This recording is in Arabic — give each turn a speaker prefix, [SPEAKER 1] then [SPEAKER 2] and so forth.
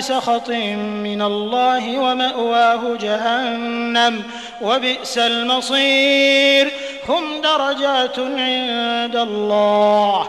[SPEAKER 1] بسخط من الله ومأواه جهنم وبئس المصير. هم درجات عند الله.